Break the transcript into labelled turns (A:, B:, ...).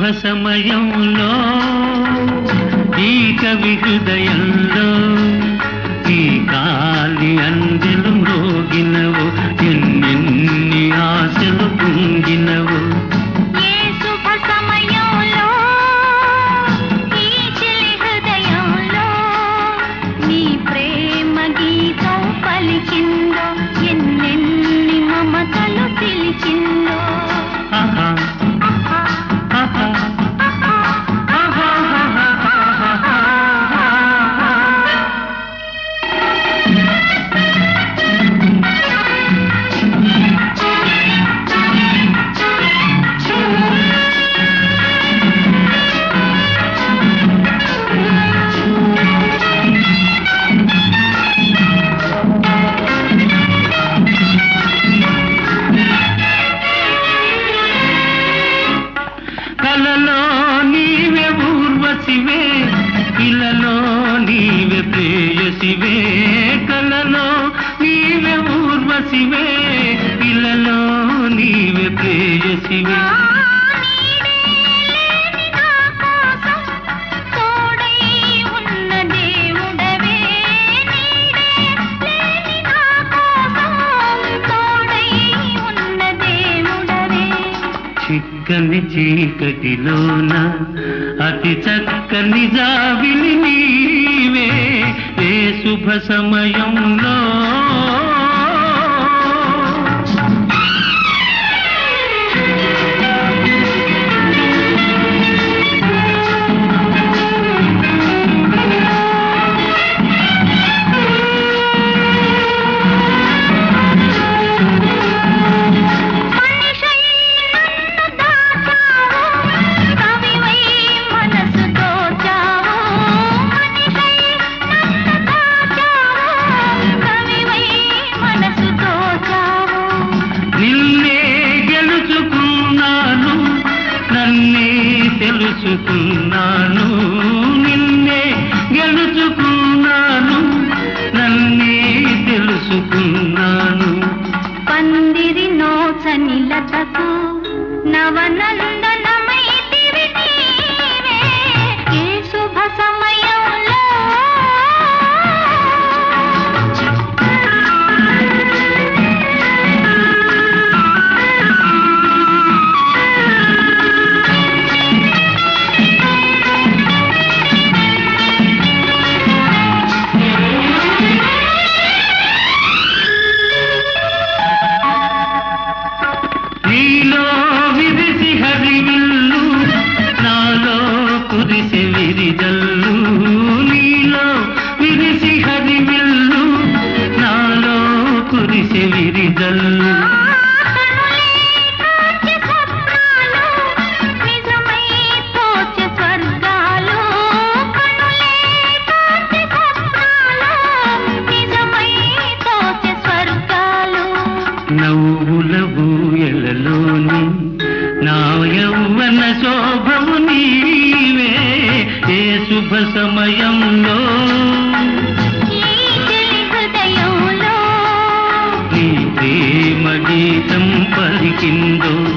A: శుభ సమయంలో ఈ కవి హృదయంలో
B: ఈ కా ప్రేయసివే ఇలలో నీవే ప్రేయసివే కలలో నీవే ఊర్వశివే ఇలలో నీవే ప్రేయసివే. చక్కని చీకటిలోన అతి చక్కని జాబిలి నీవే ఏ శుభ సమయంలో దాచుకున్నాను యౌవన శోభము నీవే ఏ శుభ సమయంలో? ప్రేమ గీతం పలికిందో?